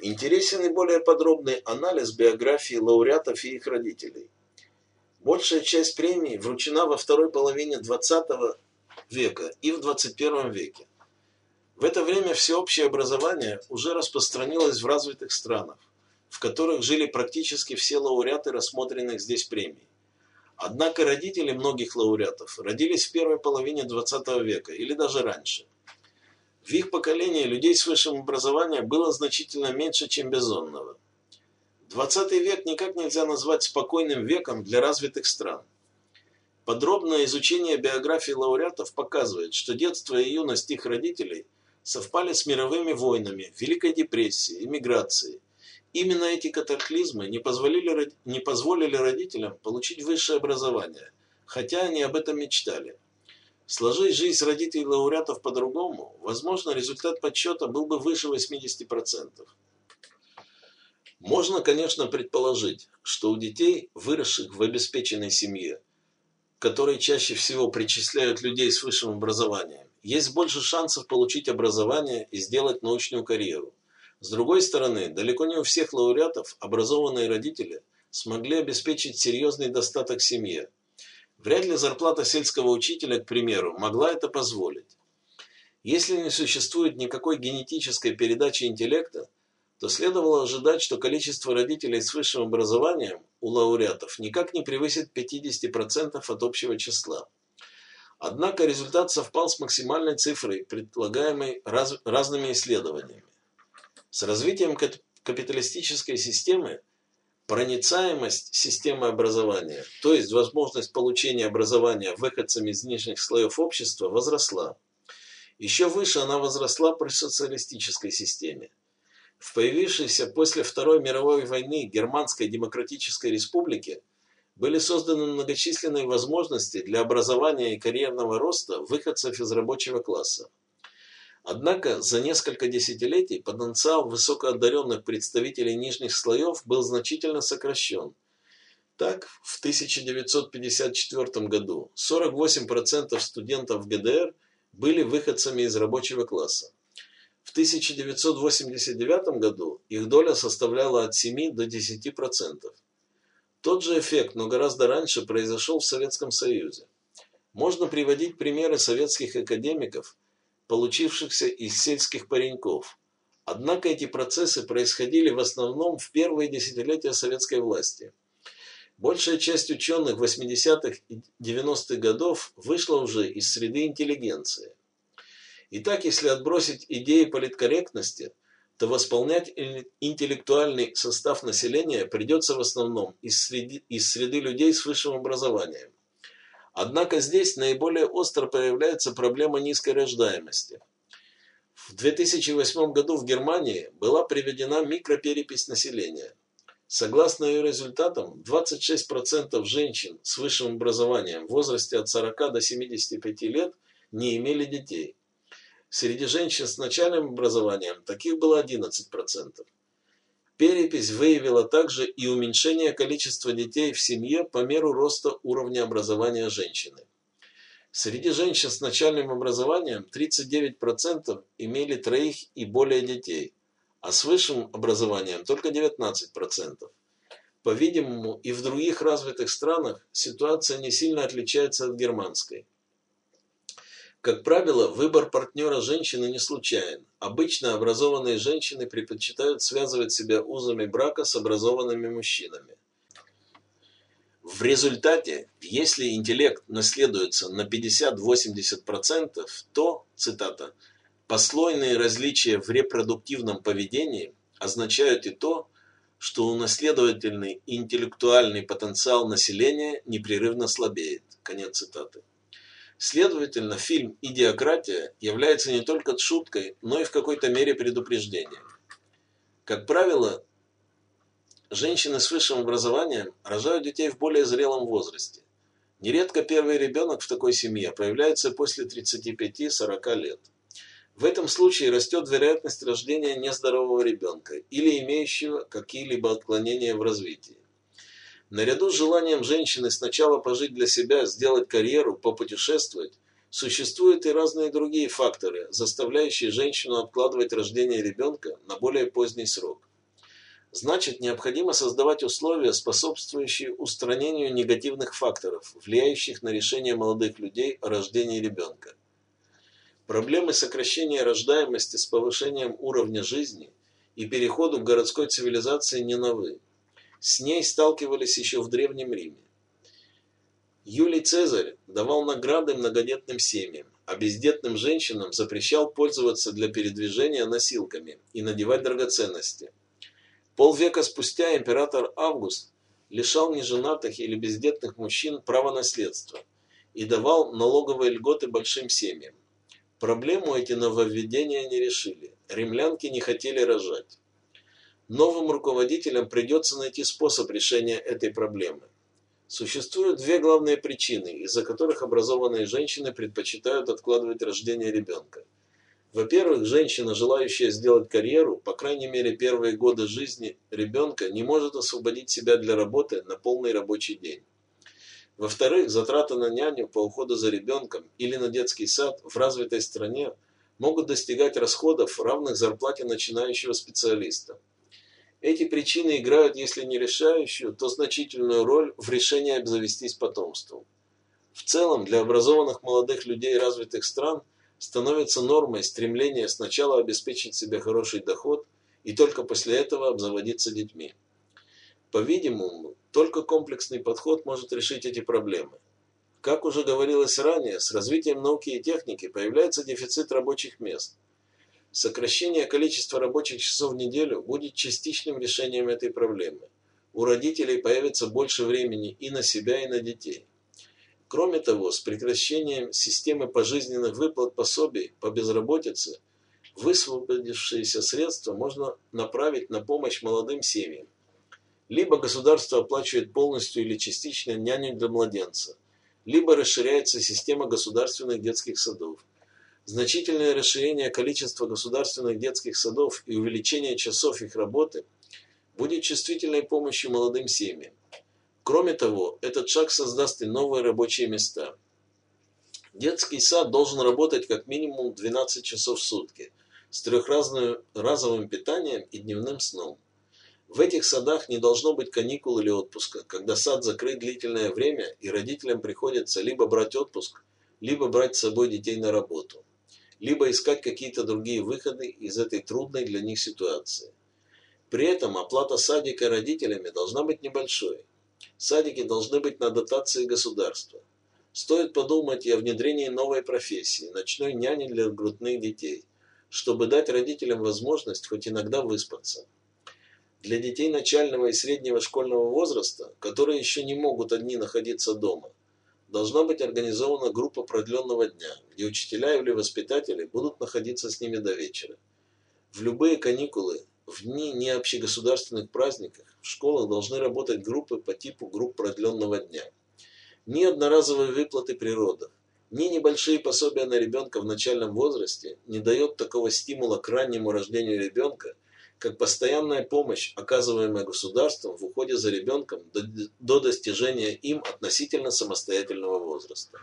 Интересен и более подробный анализ биографии лауреатов и их родителей. Большая часть премий вручена во второй половине XX века и в XXI веке. В это время всеобщее образование уже распространилось в развитых странах, в которых жили практически все лауреаты рассмотренных здесь премий. Однако родители многих лауреатов родились в первой половине XX века или даже раньше. В их поколении людей с высшим образованием было значительно меньше, чем безонного. 20 век никак нельзя назвать спокойным веком для развитых стран. Подробное изучение биографии лауреатов показывает, что детство и юность их родителей совпали с мировыми войнами, Великой депрессией, эмиграцией, Именно эти катаклизмы не позволили, не позволили родителям получить высшее образование, хотя они об этом мечтали. Сложить жизнь родителей лауреатов по-другому, возможно, результат подсчета был бы выше 80%. Можно, конечно, предположить, что у детей, выросших в обеспеченной семье, которой чаще всего причисляют людей с высшим образованием, есть больше шансов получить образование и сделать научную карьеру. С другой стороны, далеко не у всех лауреатов образованные родители смогли обеспечить серьезный достаток семье. Вряд ли зарплата сельского учителя, к примеру, могла это позволить. Если не существует никакой генетической передачи интеллекта, то следовало ожидать, что количество родителей с высшим образованием у лауреатов никак не превысит 50% от общего числа. Однако результат совпал с максимальной цифрой, предлагаемой раз, разными исследованиями. С развитием капиталистической системы проницаемость системы образования, то есть возможность получения образования выходцами из нижних слоев общества, возросла. Еще выше она возросла при социалистической системе. В появившейся после Второй мировой войны Германской Демократической Республике были созданы многочисленные возможности для образования и карьерного роста выходцев из рабочего класса. Однако за несколько десятилетий потенциал высокоодаренных представителей нижних слоев был значительно сокращен. Так, в 1954 году 48% студентов ГДР были выходцами из рабочего класса. В 1989 году их доля составляла от 7 до 10%. Тот же эффект, но гораздо раньше, произошел в Советском Союзе. Можно приводить примеры советских академиков – получившихся из сельских пареньков. Однако эти процессы происходили в основном в первые десятилетия советской власти. Большая часть ученых 80-х и 90-х годов вышла уже из среды интеллигенции. Итак, если отбросить идеи политкорректности, то восполнять интеллектуальный состав населения придется в основном из среды, из среды людей с высшим образованием. Однако здесь наиболее остро появляется проблема низкой рождаемости. В 2008 году в Германии была приведена микроперепись населения. Согласно ее результатам, 26% женщин с высшим образованием в возрасте от 40 до 75 лет не имели детей. Среди женщин с начальным образованием таких было 11%. Перепись выявила также и уменьшение количества детей в семье по меру роста уровня образования женщины. Среди женщин с начальным образованием 39% имели троих и более детей, а с высшим образованием только 19%. По-видимому, и в других развитых странах ситуация не сильно отличается от германской. Как правило, выбор партнера женщины не случайен. Обычно образованные женщины предпочитают связывать себя узами брака с образованными мужчинами. В результате, если интеллект наследуется на 50-80%, то, цитата, «послойные различия в репродуктивном поведении означают и то, что унаследовательный интеллектуальный потенциал населения непрерывно слабеет». Конец цитаты. Следовательно, фильм «Идиократия» является не только шуткой, но и в какой-то мере предупреждением. Как правило, женщины с высшим образованием рожают детей в более зрелом возрасте. Нередко первый ребенок в такой семье появляется после 35-40 лет. В этом случае растет вероятность рождения нездорового ребенка или имеющего какие-либо отклонения в развитии. Наряду с желанием женщины сначала пожить для себя, сделать карьеру, попутешествовать, существуют и разные другие факторы, заставляющие женщину откладывать рождение ребенка на более поздний срок. Значит, необходимо создавать условия, способствующие устранению негативных факторов, влияющих на решение молодых людей о рождении ребенка. Проблемы сокращения рождаемости с повышением уровня жизни и переходу к городской цивилизации не новы. С ней сталкивались еще в Древнем Риме. Юлий Цезарь давал награды многодетным семьям, а бездетным женщинам запрещал пользоваться для передвижения носилками и надевать драгоценности. Полвека спустя император Август лишал неженатых или бездетных мужчин права наследства и давал налоговые льготы большим семьям. Проблему эти нововведения не решили. Римлянки не хотели рожать. Новым руководителям придется найти способ решения этой проблемы. Существуют две главные причины, из-за которых образованные женщины предпочитают откладывать рождение ребенка. Во-первых, женщина, желающая сделать карьеру, по крайней мере первые годы жизни ребенка, не может освободить себя для работы на полный рабочий день. Во-вторых, затраты на няню по уходу за ребенком или на детский сад в развитой стране могут достигать расходов, равных зарплате начинающего специалиста. Эти причины играют, если не решающую, то значительную роль в решении обзавестись потомством. В целом, для образованных молодых людей развитых стран становится нормой стремление сначала обеспечить себе хороший доход и только после этого обзаводиться детьми. По-видимому, только комплексный подход может решить эти проблемы. Как уже говорилось ранее, с развитием науки и техники появляется дефицит рабочих мест – Сокращение количества рабочих часов в неделю будет частичным решением этой проблемы. У родителей появится больше времени и на себя, и на детей. Кроме того, с прекращением системы пожизненных выплат пособий по безработице высвободившиеся средства можно направить на помощь молодым семьям. Либо государство оплачивает полностью или частично няню для младенца, либо расширяется система государственных детских садов. Значительное расширение количества государственных детских садов и увеличение часов их работы будет чувствительной помощью молодым семьям. Кроме того, этот шаг создаст и новые рабочие места. Детский сад должен работать как минимум 12 часов в сутки с трехразовым питанием и дневным сном. В этих садах не должно быть каникул или отпуска, когда сад закрыт длительное время и родителям приходится либо брать отпуск, либо брать с собой детей на работу либо искать какие-то другие выходы из этой трудной для них ситуации. При этом оплата садика родителями должна быть небольшой. Садики должны быть на дотации государства. Стоит подумать и о внедрении новой профессии – ночной няни для грудных детей, чтобы дать родителям возможность хоть иногда выспаться. Для детей начального и среднего школьного возраста, которые еще не могут одни находиться дома, должна быть организована группа продленного дня, где учителя или воспитатели будут находиться с ними до вечера. В любые каникулы, в дни необщегосударственных праздников, в школах должны работать группы по типу групп продленного дня. Ни одноразовые выплаты при родах, ни небольшие пособия на ребенка в начальном возрасте не дает такого стимула к раннему рождению ребенка – как постоянная помощь, оказываемая государством в уходе за ребенком до, до достижения им относительно самостоятельного возраста.